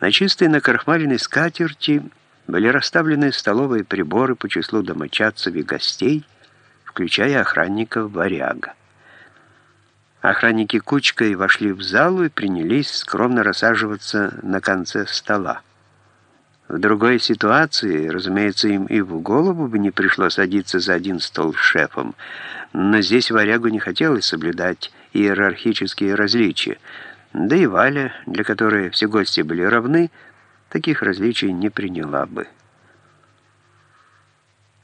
На чистой накрахмаленной скатерти были расставлены столовые приборы по числу домочадцев и гостей, включая охранников варяга. Охранники кучкой вошли в залу и принялись скромно рассаживаться на конце стола. В другой ситуации, разумеется, им и в голову бы не пришло садиться за один стол с шефом, но здесь варягу не хотелось соблюдать иерархические различия, да и Валя, для которой все гости были равны, таких различий не приняла бы.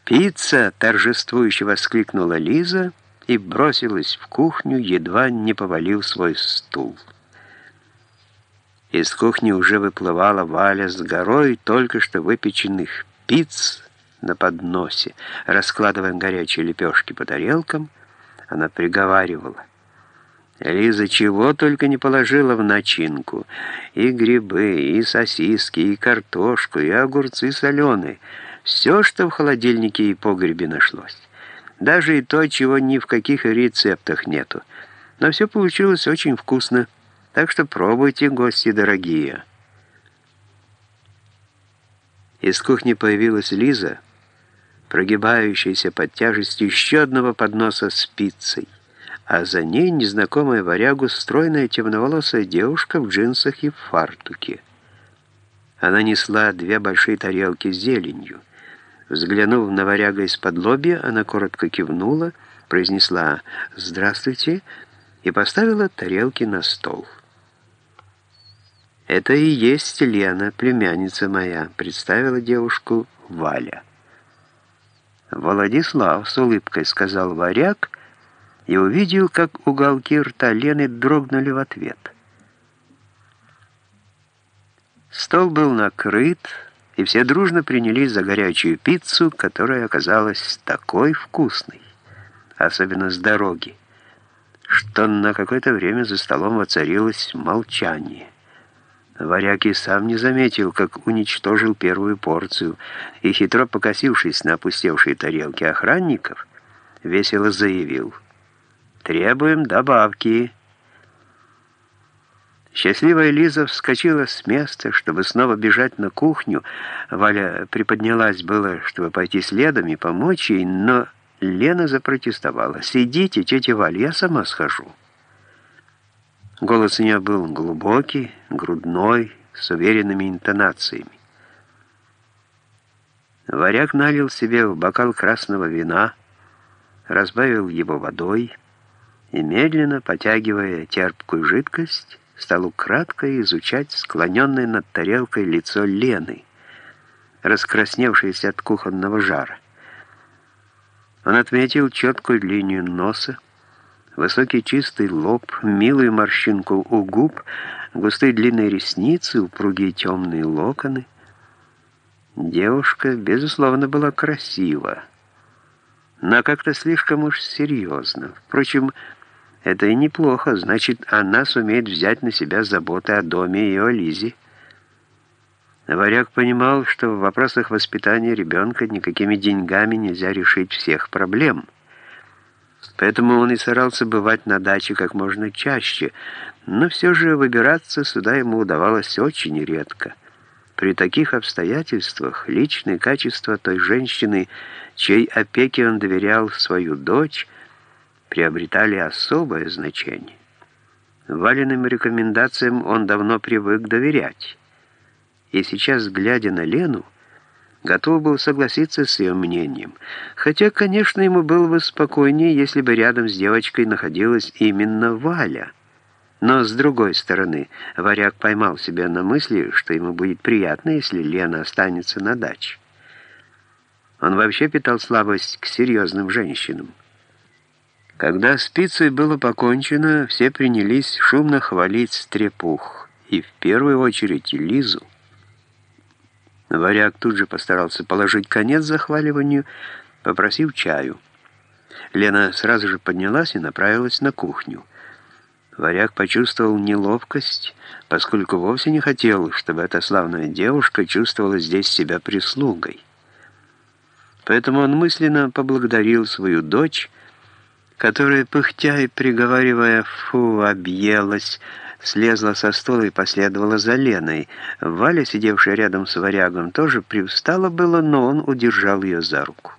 «Пицца!» — торжествующе воскликнула Лиза и бросилась в кухню, едва не повалив свой стул. Из кухни уже выплывала Валя с горой только что выпеченных пиц на подносе. Раскладывая горячие лепешки по тарелкам, она приговаривала — Лиза чего только не положила в начинку. И грибы, и сосиски, и картошку, и огурцы соленые. Все, что в холодильнике и погребе нашлось. Даже и то, чего ни в каких рецептах нету. Но все получилось очень вкусно. Так что пробуйте, гости дорогие. Из кухни появилась Лиза, прогибающаяся под тяжестью еще одного подноса с пиццей а за ней незнакомая варягу стройная темноволосая девушка в джинсах и фартуке. Она несла две большие тарелки с зеленью. Взглянув на варяга из-под лобья, она коротко кивнула, произнесла «Здравствуйте» и поставила тарелки на стол. «Это и есть Лена, племянница моя», — представила девушку Валя. «Владислав», — с улыбкой сказал варяг, — и увидел, как уголки рта Лены дрогнули в ответ. Стол был накрыт, и все дружно принялись за горячую пиццу, которая оказалась такой вкусной, особенно с дороги, что на какое-то время за столом воцарилось молчание. Варяг и сам не заметил, как уничтожил первую порцию, и, хитро покосившись на опустевшие тарелки охранников, весело заявил — Требуем добавки. Счастливая Лиза вскочила с места, чтобы снова бежать на кухню. Валя приподнялась было, чтобы пойти следом и помочь ей, но Лена запротестовала. «Сидите, тетя Валя, я сама схожу». Голос у нее был глубокий, грудной, с уверенными интонациями. Варяг налил себе в бокал красного вина, разбавил его водой, и, медленно потягивая терпкую жидкость, стал украдкой изучать склоненное над тарелкой лицо Лены, раскрасневшееся от кухонного жара. Он отметил четкую линию носа, высокий чистый лоб, милую морщинку у губ, густые длинные ресницы, упругие темные локоны. Девушка, безусловно, была красива, но как-то слишком уж серьезно. Впрочем, это и неплохо, значит, она сумеет взять на себя заботы о доме и о Лизе. Варяг понимал, что в вопросах воспитания ребенка никакими деньгами нельзя решить всех проблем. Поэтому он и старался бывать на даче как можно чаще, но все же выбираться сюда ему удавалось очень редко. При таких обстоятельствах личные качества той женщины, чьей опеке он доверял свою дочь, приобретали особое значение. Валенным рекомендациям он давно привык доверять. И сейчас, глядя на Лену, готов был согласиться с ее мнением. Хотя, конечно, ему было бы спокойнее, если бы рядом с девочкой находилась именно Валя. Но, с другой стороны, варяг поймал себя на мысли, что ему будет приятно, если Лена останется на даче. Он вообще питал слабость к серьезным женщинам. Когда с было покончено, все принялись шумно хвалить стрепух, и в первую очередь Лизу. Варяг тут же постарался положить конец захваливанию, попросив чаю. Лена сразу же поднялась и направилась на кухню. Варяг почувствовал неловкость, поскольку вовсе не хотел, чтобы эта славная девушка чувствовала здесь себя прислугой. Поэтому он мысленно поблагодарил свою дочь, которая, пыхтя и приговаривая «фу», объелась, слезла со стула и последовала за Леной. Валя, сидевшая рядом с варягом, тоже привстала было, но он удержал ее за руку.